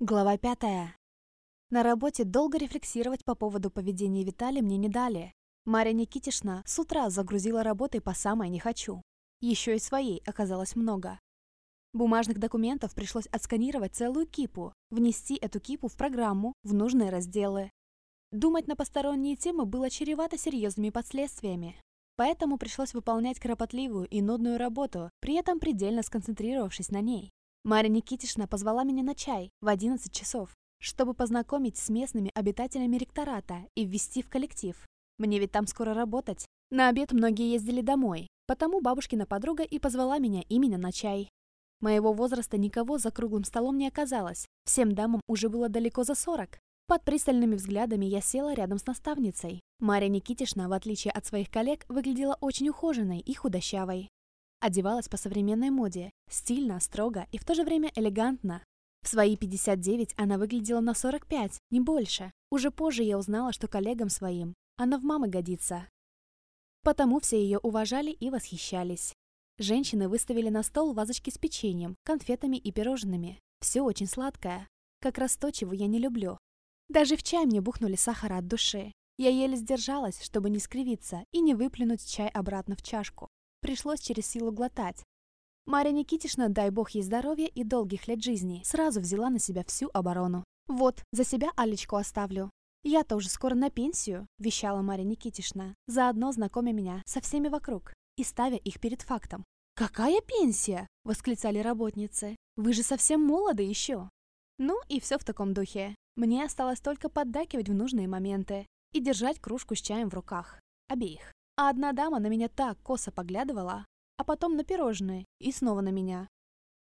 Глава пятая. На работе долго рефлексировать по поводу поведения Виталия мне не дали. Марья Никитишна с утра загрузила работой по самой «не хочу». Еще и своей оказалось много. Бумажных документов пришлось отсканировать целую кипу, внести эту кипу в программу, в нужные разделы. Думать на посторонние темы было чревато серьезными последствиями. Поэтому пришлось выполнять кропотливую и нудную работу, при этом предельно сконцентрировавшись на ней. Марья Никитишна позвала меня на чай в 11 часов, чтобы познакомить с местными обитателями ректората и ввести в коллектив. Мне ведь там скоро работать. На обед многие ездили домой, потому бабушкина подруга и позвала меня именно на чай. Моего возраста никого за круглым столом не оказалось. Всем дамам уже было далеко за 40. Под пристальными взглядами я села рядом с наставницей. Марья Никитишна, в отличие от своих коллег, выглядела очень ухоженной и худощавой. Одевалась по современной моде, стильно, строго и в то же время элегантно. В свои 59 она выглядела на 45, не больше. Уже позже я узнала, что коллегам своим она в мамы годится. Потому все ее уважали и восхищались. Женщины выставили на стол вазочки с печеньем, конфетами и пирожными. Все очень сладкое. Как раз то, чего я не люблю. Даже в чай мне бухнули сахара от души. Я еле сдержалась, чтобы не скривиться и не выплюнуть чай обратно в чашку. Пришлось через силу глотать. Марья Никитишна, дай бог ей здоровья и долгих лет жизни, сразу взяла на себя всю оборону. «Вот, за себя Алечку оставлю. Я-то уже скоро на пенсию», – вещала Марья Никитишна, заодно знакомя меня со всеми вокруг и ставя их перед фактом. «Какая пенсия?» – восклицали работницы. «Вы же совсем молоды еще». Ну и все в таком духе. Мне осталось только поддакивать в нужные моменты и держать кружку с чаем в руках. Обеих. А одна дама на меня так косо поглядывала, а потом на пирожные и снова на меня,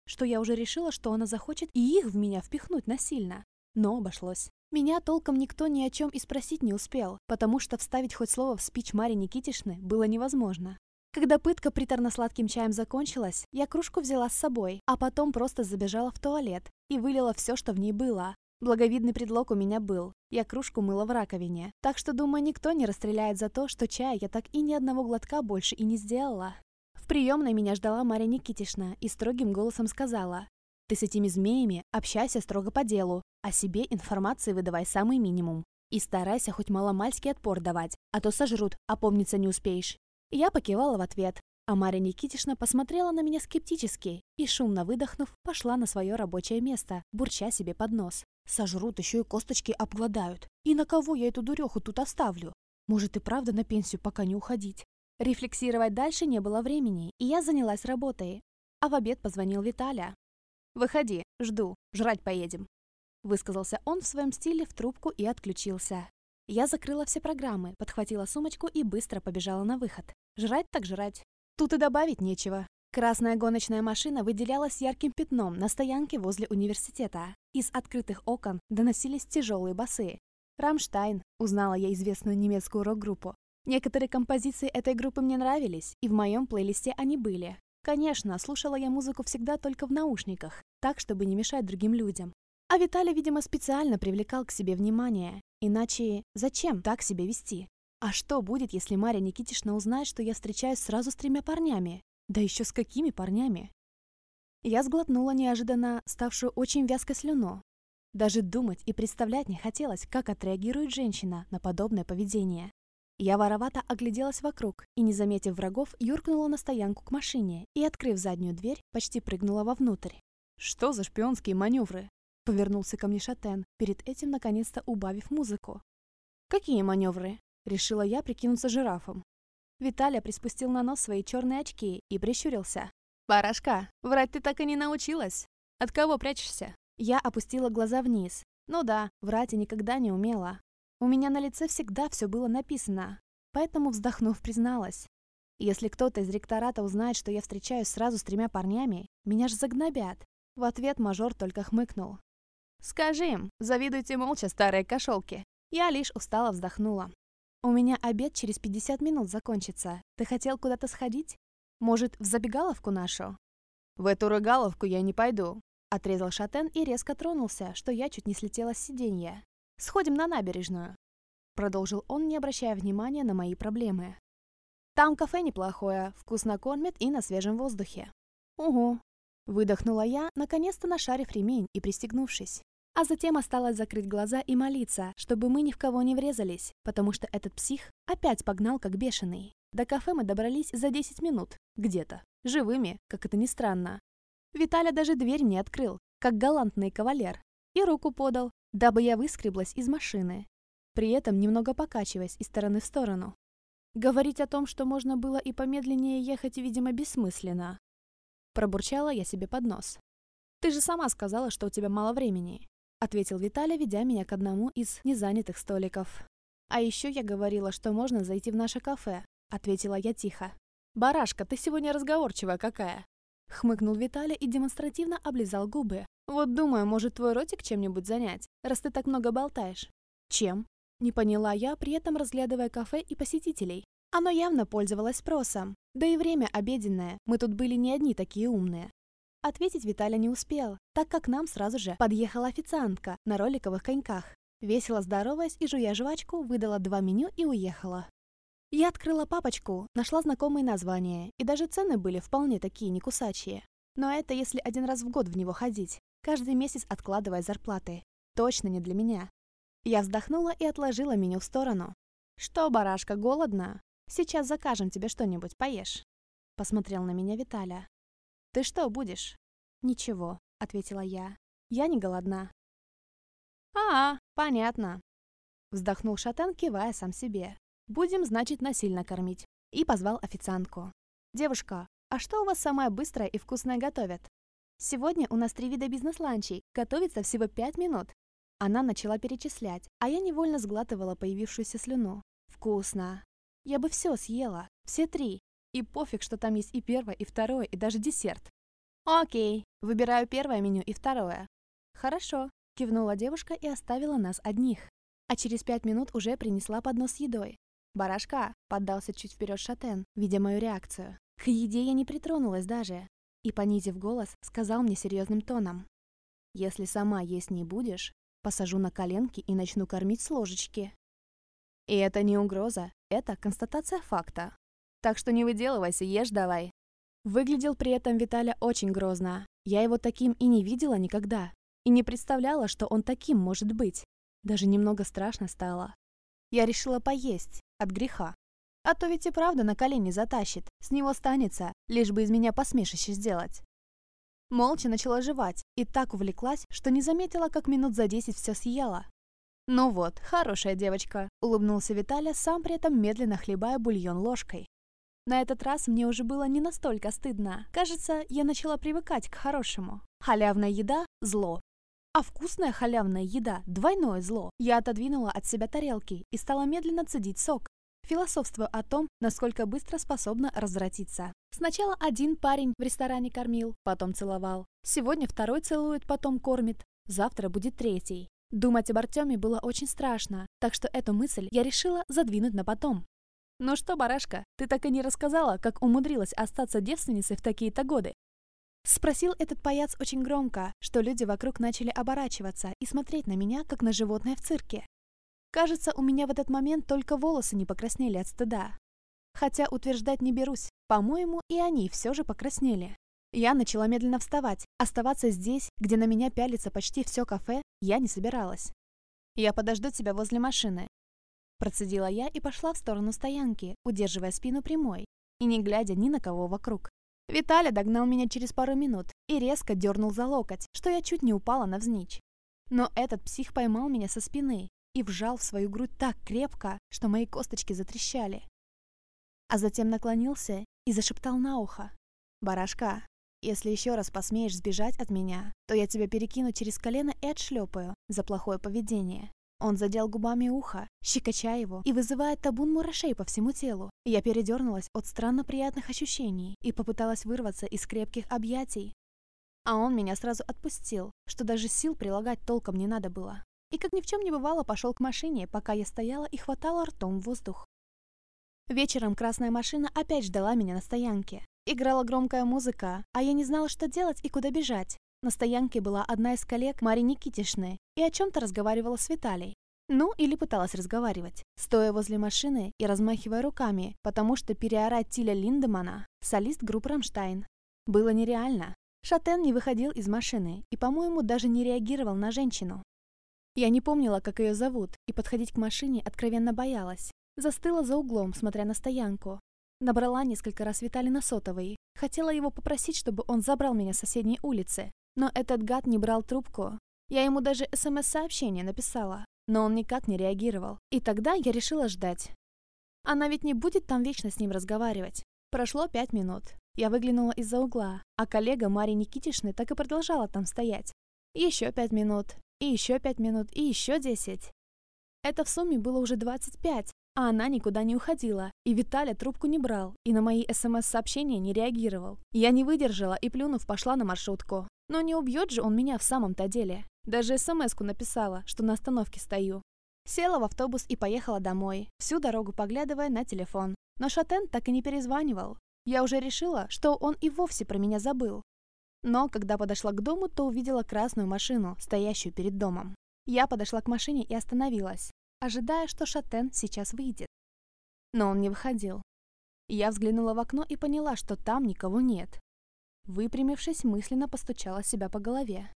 что я уже решила, что она захочет и их в меня впихнуть насильно. Но обошлось. Меня толком никто ни о чем и спросить не успел, потому что вставить хоть слово в спич Мари Никитишны было невозможно. Когда пытка приторно-сладким чаем закончилась, я кружку взяла с собой, а потом просто забежала в туалет и вылила все, что в ней было, Благовидный предлог у меня был. Я кружку мыла в раковине. Так что, думаю, никто не расстреляет за то, что чая я так и ни одного глотка больше и не сделала. В приемной меня ждала Марья Никитишна и строгим голосом сказала. «Ты с этими змеями общайся строго по делу, а себе информации выдавай самый минимум. И старайся хоть маломальский отпор давать, а то сожрут, а помниться не успеешь». Я покивала в ответ, а Марья Никитишна посмотрела на меня скептически и, шумно выдохнув, пошла на свое рабочее место, бурча себе под нос. Сожрут, еще и косточки обгладают. И на кого я эту дуреху тут оставлю? Может и правда на пенсию пока не уходить? Рефлексировать дальше не было времени, и я занялась работой. А в обед позвонил Виталя. «Выходи, жду, жрать поедем», — высказался он в своем стиле в трубку и отключился. Я закрыла все программы, подхватила сумочку и быстро побежала на выход. Жрать так жрать. Тут и добавить нечего. Красная гоночная машина выделялась ярким пятном на стоянке возле университета. Из открытых окон доносились тяжелые басы. «Рамштайн», — узнала я известную немецкую рок-группу. Некоторые композиции этой группы мне нравились, и в моем плейлисте они были. Конечно, слушала я музыку всегда только в наушниках, так, чтобы не мешать другим людям. А Виталий, видимо, специально привлекал к себе внимание. Иначе зачем так себя вести? А что будет, если Марья Никитишна узнает, что я встречаюсь сразу с тремя парнями? Да еще с какими парнями? Я сглотнула неожиданно ставшую очень вязкой слюну. Даже думать и представлять не хотелось, как отреагирует женщина на подобное поведение. Я воровато огляделась вокруг и, не заметив врагов, юркнула на стоянку к машине и, открыв заднюю дверь, почти прыгнула вовнутрь. «Что за шпионские маневры?» — повернулся ко мне Шатен, перед этим наконец-то убавив музыку. «Какие маневры?» — решила я прикинуться жирафом. Виталя приспустил на нос свои черные очки и прищурился. «Барашка, врать ты так и не научилась. От кого прячешься?» Я опустила глаза вниз. Ну да, врать я никогда не умела. У меня на лице всегда все было написано. Поэтому, вздохнув, призналась. Если кто-то из ректората узнает, что я встречаюсь сразу с тремя парнями, меня ж загнобят. В ответ мажор только хмыкнул. «Скажи им, завидуйте молча, старые кошелки». Я лишь устало вздохнула. «У меня обед через 50 минут закончится. Ты хотел куда-то сходить? Может, в забегаловку нашу?» «В эту рыгаловку я не пойду», — отрезал Шатен и резко тронулся, что я чуть не слетела с сиденья. «Сходим на набережную», — продолжил он, не обращая внимания на мои проблемы. «Там кафе неплохое, вкусно кормят и на свежем воздухе». «Угу», — выдохнула я, наконец-то нашарив ремень и пристегнувшись. А затем осталось закрыть глаза и молиться, чтобы мы ни в кого не врезались, потому что этот псих опять погнал как бешеный. До кафе мы добрались за 10 минут, где-то. Живыми, как это ни странно. Виталя даже дверь не открыл, как галантный кавалер, и руку подал, дабы я выскреблась из машины, при этом немного покачиваясь из стороны в сторону. Говорить о том, что можно было и помедленнее ехать, видимо, бессмысленно. Пробурчала я себе под нос. «Ты же сама сказала, что у тебя мало времени. — ответил Виталя, ведя меня к одному из незанятых столиков. «А еще я говорила, что можно зайти в наше кафе», — ответила я тихо. «Барашка, ты сегодня разговорчивая какая!» Хмыкнул Виталя и демонстративно облизал губы. «Вот думаю, может твой ротик чем-нибудь занять, раз ты так много болтаешь». «Чем?» Не поняла я, при этом разглядывая кафе и посетителей. Оно явно пользовалось спросом. Да и время обеденное, мы тут были не одни такие умные. Ответить Виталя не успел, так как нам сразу же подъехала официантка на роликовых коньках. Весело здороваясь и жуя жвачку, выдала два меню и уехала. Я открыла папочку, нашла знакомые названия, и даже цены были вполне такие некусачие. Но это если один раз в год в него ходить, каждый месяц откладывая зарплаты. Точно не для меня. Я вздохнула и отложила меню в сторону. «Что, барашка, голодна? Сейчас закажем тебе что-нибудь, поешь». Посмотрел на меня Виталя. «Ты что будешь?» «Ничего», — ответила я. «Я не голодна». «А, понятно», — вздохнул Шатен, кивая сам себе. «Будем, значит, насильно кормить». И позвал официантку. «Девушка, а что у вас самое быстрое и вкусное готовят?» «Сегодня у нас три вида бизнес-ланчей. Готовится всего пять минут». Она начала перечислять, а я невольно сглатывала появившуюся слюну. «Вкусно. Я бы все съела. Все три. И пофиг, что там есть и первое, и второе, и даже десерт. Окей, выбираю первое меню и второе. Хорошо, кивнула девушка и оставила нас одних. А через пять минут уже принесла поднос с едой. «Барашка!» — поддался чуть вперед Шатен, видя мою реакцию. К еде я не притронулась даже. И, понизив голос, сказал мне серьезным тоном. «Если сама есть не будешь, посажу на коленки и начну кормить с ложечки». И это не угроза, это констатация факта. Так что не выделывайся, ешь давай. Выглядел при этом Виталя очень грозно. Я его таким и не видела никогда. И не представляла, что он таким может быть. Даже немного страшно стало. Я решила поесть. От греха. А то ведь и правда на колени затащит. С него станется, лишь бы из меня посмешище сделать. Молча начала жевать и так увлеклась, что не заметила, как минут за десять все съела. «Ну вот, хорошая девочка», — улыбнулся Виталя, сам при этом медленно хлебая бульон ложкой. На этот раз мне уже было не настолько стыдно. Кажется, я начала привыкать к хорошему. Халявная еда – зло. А вкусная халявная еда – двойное зло. Я отодвинула от себя тарелки и стала медленно цедить сок, философствуя о том, насколько быстро способна развратиться. Сначала один парень в ресторане кормил, потом целовал. Сегодня второй целует, потом кормит. Завтра будет третий. Думать об Артеме было очень страшно, так что эту мысль я решила задвинуть на потом. «Ну что, барашка, ты так и не рассказала, как умудрилась остаться девственницей в такие-то годы?» Спросил этот паяц очень громко, что люди вокруг начали оборачиваться и смотреть на меня, как на животное в цирке. Кажется, у меня в этот момент только волосы не покраснели от стыда. Хотя утверждать не берусь, по-моему, и они все же покраснели. Я начала медленно вставать. Оставаться здесь, где на меня пялится почти все кафе, я не собиралась. «Я подожду тебя возле машины», Процедила я и пошла в сторону стоянки, удерживая спину прямой и не глядя ни на кого вокруг. Виталя догнал меня через пару минут и резко дернул за локоть, что я чуть не упала навзничь. Но этот псих поймал меня со спины и вжал в свою грудь так крепко, что мои косточки затрещали. А затем наклонился и зашептал на ухо. «Барашка, если еще раз посмеешь сбежать от меня, то я тебя перекину через колено и отшлепаю за плохое поведение. Он задел губами ухо, щекоча его и вызывая табун мурашей по всему телу. Я передернулась от странно приятных ощущений и попыталась вырваться из крепких объятий. А он меня сразу отпустил, что даже сил прилагать толком не надо было. И как ни в чем не бывало, пошел к машине, пока я стояла и хватала ртом воздух. Вечером красная машина опять ждала меня на стоянке. Играла громкая музыка, а я не знала, что делать и куда бежать. На стоянке была одна из коллег Мари Никитишны и о чем-то разговаривала с Виталей. Ну, или пыталась разговаривать, стоя возле машины и размахивая руками, потому что переорать Тиля Линдемана, солист группы «Рамштайн», было нереально. Шатен не выходил из машины и, по-моему, даже не реагировал на женщину. Я не помнила, как ее зовут, и подходить к машине откровенно боялась. Застыла за углом, смотря на стоянку. Набрала несколько раз Виталий на сотовый. Хотела его попросить, чтобы он забрал меня с соседней улицы. Но этот гад не брал трубку. Я ему даже СМС-сообщение написала, но он никак не реагировал. И тогда я решила ждать. Она ведь не будет там вечно с ним разговаривать. Прошло пять минут. Я выглянула из-за угла, а коллега Марии Никитишны так и продолжала там стоять. Еще пять минут, и еще пять минут, и еще десять. Это в сумме было уже двадцать пять, а она никуда не уходила, и Виталя трубку не брал, и на мои СМС-сообщения не реагировал. Я не выдержала и, плюнув, пошла на маршрутку. Но не убьет же он меня в самом-то деле. Даже СМС-ку написала, что на остановке стою. Села в автобус и поехала домой, всю дорогу поглядывая на телефон. Но Шатен так и не перезванивал. Я уже решила, что он и вовсе про меня забыл. Но когда подошла к дому, то увидела красную машину, стоящую перед домом. Я подошла к машине и остановилась, ожидая, что Шатен сейчас выйдет. Но он не выходил. Я взглянула в окно и поняла, что там никого нет. Выпрямившись, мысленно постучала себя по голове.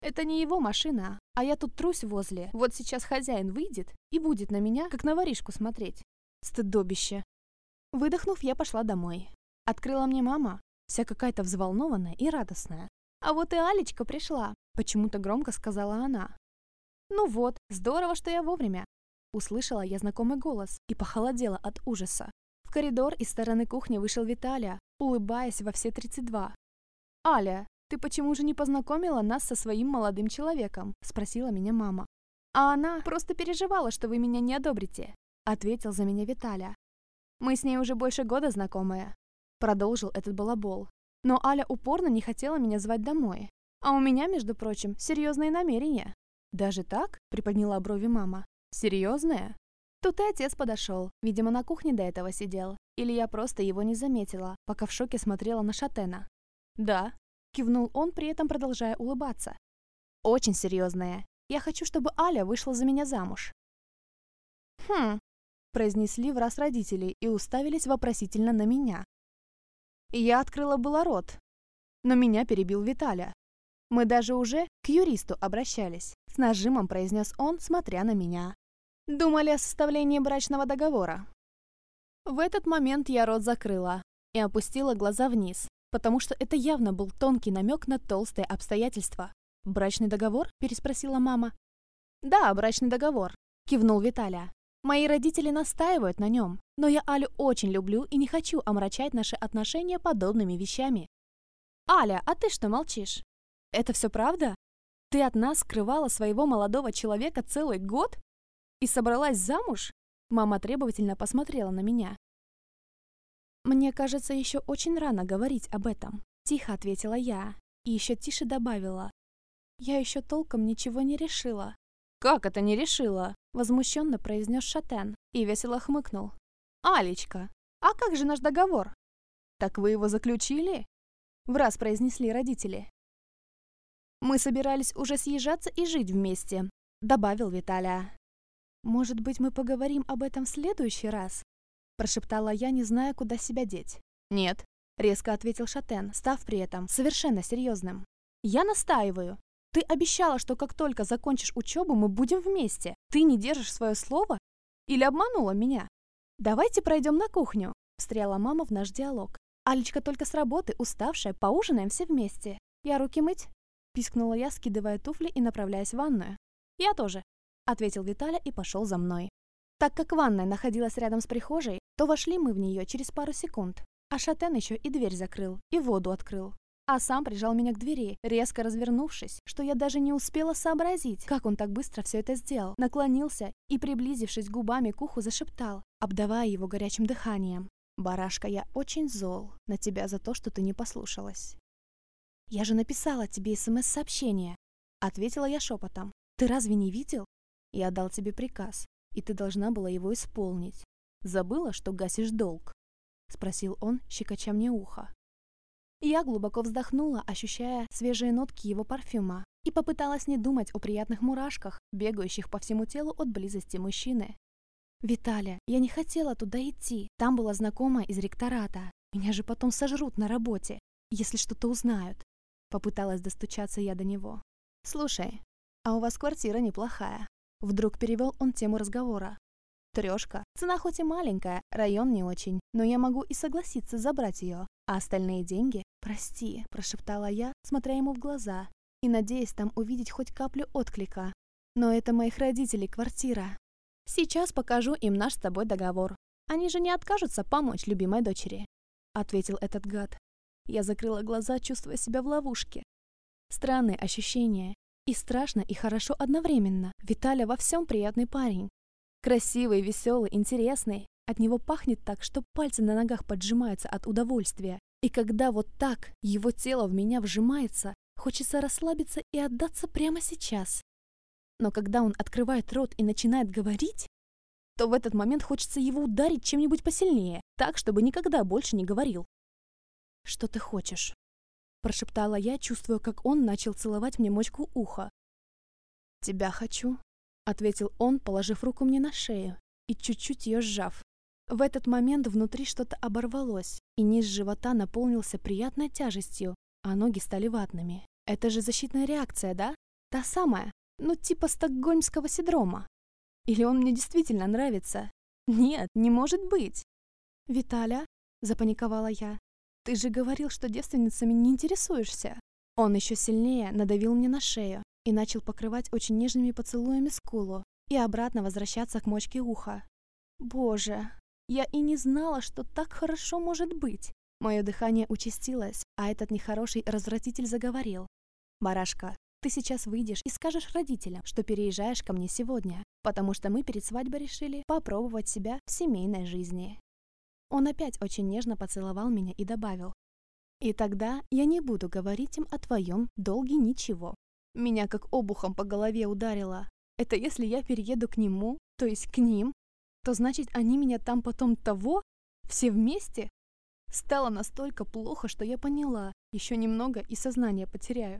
Это не его машина, а я тут трусь возле. Вот сейчас хозяин выйдет и будет на меня, как на воришку смотреть. Стыдобище. Выдохнув, я пошла домой. Открыла мне мама, вся какая-то взволнованная и радостная. А вот и Алечка пришла, почему-то громко сказала она. Ну вот, здорово, что я вовремя. Услышала я знакомый голос и похолодела от ужаса. Коридор из стороны кухни вышел Виталия, улыбаясь во все 32. «Аля, «Ты почему же не познакомила нас со своим молодым человеком?» – спросила меня мама. «А она просто переживала, что вы меня не одобрите», – ответил за меня Виталя. «Мы с ней уже больше года знакомые», – продолжил этот балабол. «Но Аля упорно не хотела меня звать домой. А у меня, между прочим, серьезные намерения». «Даже так?» – приподняла брови мама. «Серьезные?» Тут и отец подошел. Видимо, на кухне до этого сидел. Или я просто его не заметила, пока в шоке смотрела на Шатена. «Да», Кивнул он, при этом продолжая улыбаться. «Очень серьезная. Я хочу, чтобы Аля вышла за меня замуж». «Хм», — произнесли в раз родители и уставились вопросительно на меня. Я открыла было рот, но меня перебил Виталя. Мы даже уже к юристу обращались. С нажимом произнес он, смотря на меня. Думали о составлении брачного договора. В этот момент я рот закрыла и опустила глаза вниз, потому что это явно был тонкий намек на толстые обстоятельства. «Брачный договор?» – переспросила мама. «Да, брачный договор», – кивнул Виталя. «Мои родители настаивают на нем, но я Алю очень люблю и не хочу омрачать наши отношения подобными вещами». «Аля, а ты что молчишь? Это все правда? Ты от нас скрывала своего молодого человека целый год? И собралась замуж?» Мама требовательно посмотрела на меня. «Мне кажется, еще очень рано говорить об этом», — тихо ответила я. И еще тише добавила. «Я еще толком ничего не решила». «Как это не решила?» — возмущенно произнес Шатен и весело хмыкнул. «Алечка, а как же наш договор?» «Так вы его заключили?» — враз произнесли родители. «Мы собирались уже съезжаться и жить вместе», — добавил Виталя. «Может быть, мы поговорим об этом в следующий раз?» прошептала я, не зная, куда себя деть. «Нет», — резко ответил Шатен, став при этом совершенно серьезным. «Я настаиваю. Ты обещала, что как только закончишь учебу, мы будем вместе. Ты не держишь свое слово? Или обманула меня? Давайте пройдем на кухню», — встряла мама в наш диалог. «Алечка только с работы, уставшая, поужинаем все вместе. Я руки мыть?» — пискнула я, скидывая туфли и направляясь в ванную. «Я тоже», — ответил Виталя и пошел за мной. Так как ванная находилась рядом с прихожей, то вошли мы в нее через пару секунд. А Шатен еще и дверь закрыл, и воду открыл. А сам прижал меня к двери, резко развернувшись, что я даже не успела сообразить, как он так быстро все это сделал. Наклонился и, приблизившись губами к уху, зашептал, обдавая его горячим дыханием. «Барашка, я очень зол на тебя за то, что ты не послушалась». «Я же написала тебе СМС-сообщение», — ответила я шепотом. «Ты разве не видел? Я дал тебе приказ и ты должна была его исполнить. Забыла, что гасишь долг?» — спросил он, щекоча мне ухо. Я глубоко вздохнула, ощущая свежие нотки его парфюма, и попыталась не думать о приятных мурашках, бегающих по всему телу от близости мужчины. «Виталя, я не хотела туда идти. Там была знакомая из ректората. Меня же потом сожрут на работе, если что-то узнают». Попыталась достучаться я до него. «Слушай, а у вас квартира неплохая». Вдруг перевел он тему разговора. Трешка. Цена хоть и маленькая, район не очень, но я могу и согласиться забрать ее. А остальные деньги? Прости, прошептала я, смотря ему в глаза, и надеясь там увидеть хоть каплю отклика. Но это моих родителей квартира. Сейчас покажу им наш с тобой договор. Они же не откажутся помочь любимой дочери. Ответил этот гад. Я закрыла глаза, чувствуя себя в ловушке. Странные ощущения. И страшно, и хорошо одновременно. Виталя во всем приятный парень. Красивый, веселый, интересный. От него пахнет так, что пальцы на ногах поджимаются от удовольствия. И когда вот так его тело в меня вжимается, хочется расслабиться и отдаться прямо сейчас. Но когда он открывает рот и начинает говорить, то в этот момент хочется его ударить чем-нибудь посильнее, так, чтобы никогда больше не говорил. «Что ты хочешь?» Прошептала я, чувствуя, как он начал целовать мне мочку уха. «Тебя хочу», — ответил он, положив руку мне на шею и чуть-чуть ее сжав. В этот момент внутри что-то оборвалось, и низ живота наполнился приятной тяжестью, а ноги стали ватными. Это же защитная реакция, да? Та самая, ну типа стокгольмского синдрома. Или он мне действительно нравится? Нет, не может быть. «Виталя?» — запаниковала я. «Ты же говорил, что девственницами не интересуешься». Он еще сильнее надавил мне на шею и начал покрывать очень нежными поцелуями скулу и обратно возвращаться к мочке уха. Боже, я и не знала, что так хорошо может быть. Мое дыхание участилось, а этот нехороший развратитель заговорил. «Барашка, ты сейчас выйдешь и скажешь родителям, что переезжаешь ко мне сегодня, потому что мы перед свадьбой решили попробовать себя в семейной жизни. Он опять очень нежно поцеловал меня и добавил. И тогда я не буду говорить им о твоем долге ничего. Меня как обухом по голове ударило. Это если я перееду к нему, то есть к ним, то значит они меня там потом того, все вместе? Стало настолько плохо, что я поняла, еще немного и сознание потеряю.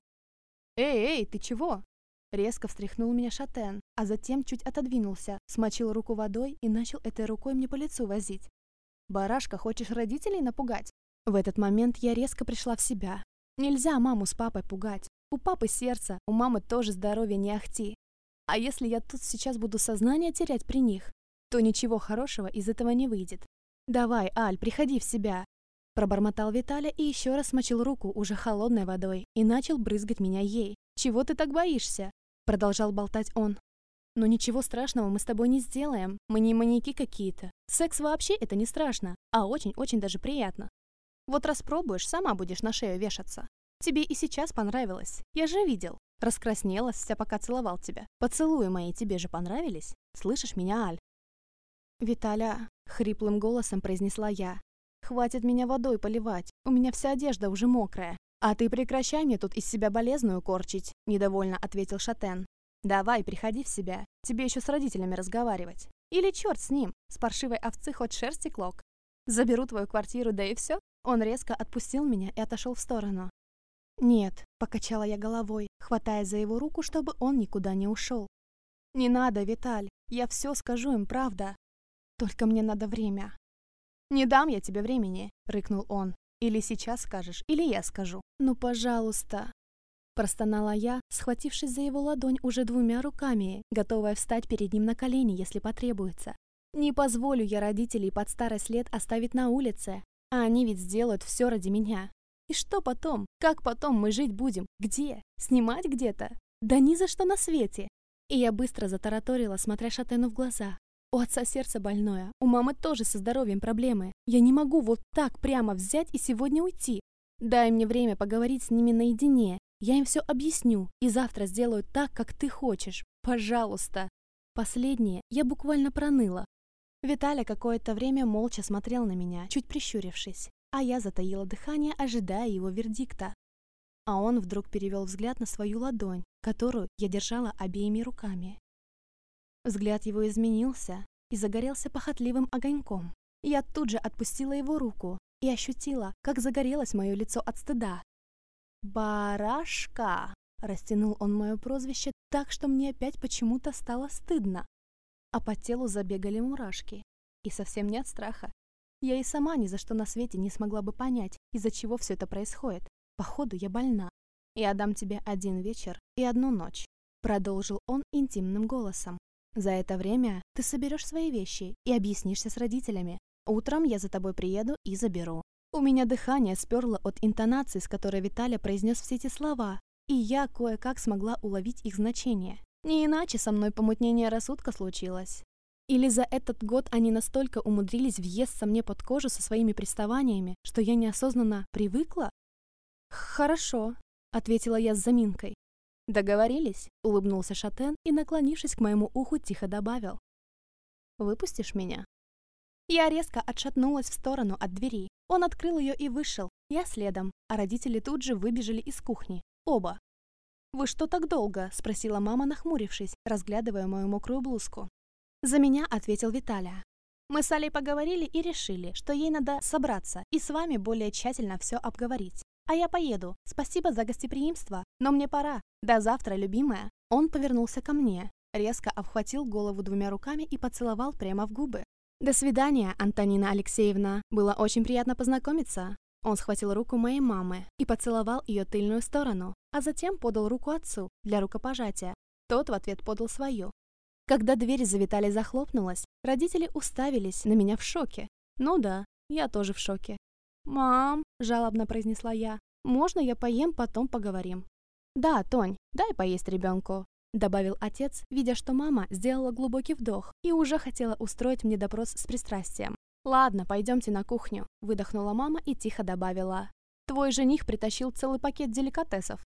«Эй, эй, ты чего?» Резко встряхнул меня шатен, а затем чуть отодвинулся, смочил руку водой и начал этой рукой мне по лицу возить. «Барашка, хочешь родителей напугать?» В этот момент я резко пришла в себя. Нельзя маму с папой пугать. У папы сердце, у мамы тоже здоровье не ахти. А если я тут сейчас буду сознание терять при них, то ничего хорошего из этого не выйдет. «Давай, Аль, приходи в себя!» Пробормотал Виталя и еще раз смочил руку уже холодной водой и начал брызгать меня ей. «Чего ты так боишься?» Продолжал болтать он. «Но ничего страшного мы с тобой не сделаем. Мы не маньяки какие-то. Секс вообще это не страшно, а очень-очень даже приятно. Вот распробуешь, сама будешь на шею вешаться. Тебе и сейчас понравилось. Я же видел. Раскраснелась вся, пока целовал тебя. Поцелуи мои тебе же понравились? Слышишь меня, Аль?» «Виталя», — хриплым голосом произнесла я, Хватит меня водой поливать, у меня вся одежда уже мокрая. А ты прекращай мне тут из себя болезную корчить, недовольно ответил Шатен. Давай, приходи в себя, тебе еще с родителями разговаривать. Или черт с ним, с паршивой овцы хоть шерсти клок. Заберу твою квартиру, да и все. Он резко отпустил меня и отошел в сторону. «Нет», — покачала я головой, хватая за его руку, чтобы он никуда не ушел. «Не надо, Виталь, я все скажу им, правда. Только мне надо время». «Не дам я тебе времени», — рыкнул он. «Или сейчас скажешь, или я скажу». «Ну, пожалуйста». Простонала я, схватившись за его ладонь уже двумя руками, готовая встать перед ним на колени, если потребуется. Не позволю я родителей под старость лет оставить на улице, а они ведь сделают все ради меня. И что потом? Как потом мы жить будем? Где? Снимать где-то? Да ни за что на свете. И я быстро затараторила, смотря Шатену в глаза. У отца сердце больное, у мамы тоже со здоровьем проблемы. Я не могу вот так прямо взять и сегодня уйти. Дай мне время поговорить с ними наедине. Я им все объясню и завтра сделаю так, как ты хочешь. Пожалуйста. Последнее я буквально проныла. Виталя какое-то время молча смотрел на меня, чуть прищурившись, а я затаила дыхание, ожидая его вердикта. А он вдруг перевел взгляд на свою ладонь, которую я держала обеими руками. Взгляд его изменился и загорелся похотливым огоньком. Я тут же отпустила его руку и ощутила, как загорелось мое лицо от стыда. «Барашка!» — растянул он мое прозвище так, что мне опять почему-то стало стыдно. А по телу забегали мурашки. И совсем не от страха. Я и сама ни за что на свете не смогла бы понять, из-за чего все это происходит. Походу, я больна. Я дам тебе один вечер и одну ночь. продолжил он интимным голосом. «За это время ты соберешь свои вещи и объяснишься с родителями. Утром я за тобой приеду и заберу». У меня дыхание сперло от интонации, с которой Виталя произнес все эти слова, и я кое-как смогла уловить их значение. Не иначе со мной помутнение рассудка случилось. Или за этот год они настолько умудрились въесться мне под кожу со своими приставаниями, что я неосознанно привыкла? «Хорошо», — ответила я с заминкой. «Договорились?» — улыбнулся Шатен и, наклонившись к моему уху, тихо добавил. «Выпустишь меня?» Я резко отшатнулась в сторону от двери. Он открыл ее и вышел. Я следом, а родители тут же выбежали из кухни. Оба. «Вы что так долго?» — спросила мама, нахмурившись, разглядывая мою мокрую блузку. За меня ответил Виталия. Мы с Алей поговорили и решили, что ей надо собраться и с вами более тщательно все обговорить. А я поеду. Спасибо за гостеприимство, но мне пора. До завтра, любимая. Он повернулся ко мне, резко обхватил голову двумя руками и поцеловал прямо в губы. «До свидания, Антонина Алексеевна. Было очень приятно познакомиться». Он схватил руку моей мамы и поцеловал ее тыльную сторону, а затем подал руку отцу для рукопожатия. Тот в ответ подал свою. Когда дверь за Виталий захлопнулась, родители уставились на меня в шоке. Ну да, я тоже в шоке. «Мам», — жалобно произнесла я, — «можно я поем, потом поговорим?» «Да, Тонь, дай поесть ребенку», — добавил отец, видя, что мама сделала глубокий вдох и уже хотела устроить мне допрос с пристрастием. «Ладно, пойдемте на кухню», — выдохнула мама и тихо добавила. «Твой жених притащил целый пакет деликатесов».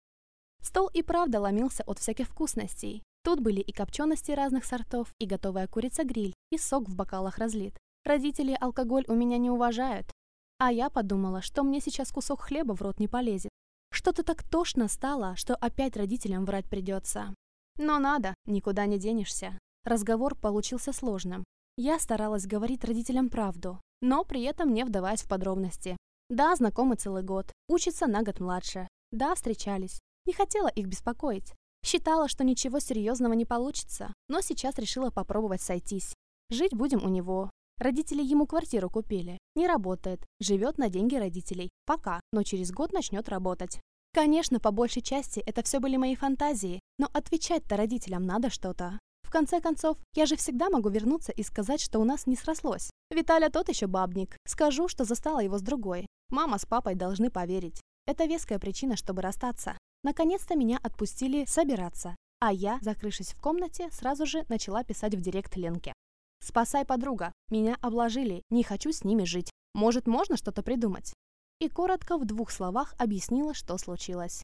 Стол и правда ломился от всяких вкусностей. Тут были и копчености разных сортов, и готовая курица-гриль, и сок в бокалах разлит. Родители алкоголь у меня не уважают. А я подумала, что мне сейчас кусок хлеба в рот не полезет. Что-то так тошно стало, что опять родителям врать придется. Но надо, никуда не денешься. Разговор получился сложным. Я старалась говорить родителям правду, но при этом не вдаваясь в подробности. Да, знакомы целый год, учится на год младше. Да, встречались. Не хотела их беспокоить. Считала, что ничего серьезного не получится, но сейчас решила попробовать сойтись. Жить будем у него. Родители ему квартиру купили. Не работает, живет на деньги родителей. Пока, но через год начнет работать. Конечно, по большей части это все были мои фантазии, но отвечать-то родителям надо что-то. В конце концов, я же всегда могу вернуться и сказать, что у нас не срослось. Виталя тот еще бабник. Скажу, что застала его с другой. Мама с папой должны поверить. Это веская причина, чтобы расстаться. Наконец-то меня отпустили собираться. А я, закрывшись в комнате, сразу же начала писать в директ Ленке. «Спасай, подруга. Меня обложили. Не хочу с ними жить. Может, можно что-то придумать?» И коротко в двух словах объяснила, что случилось.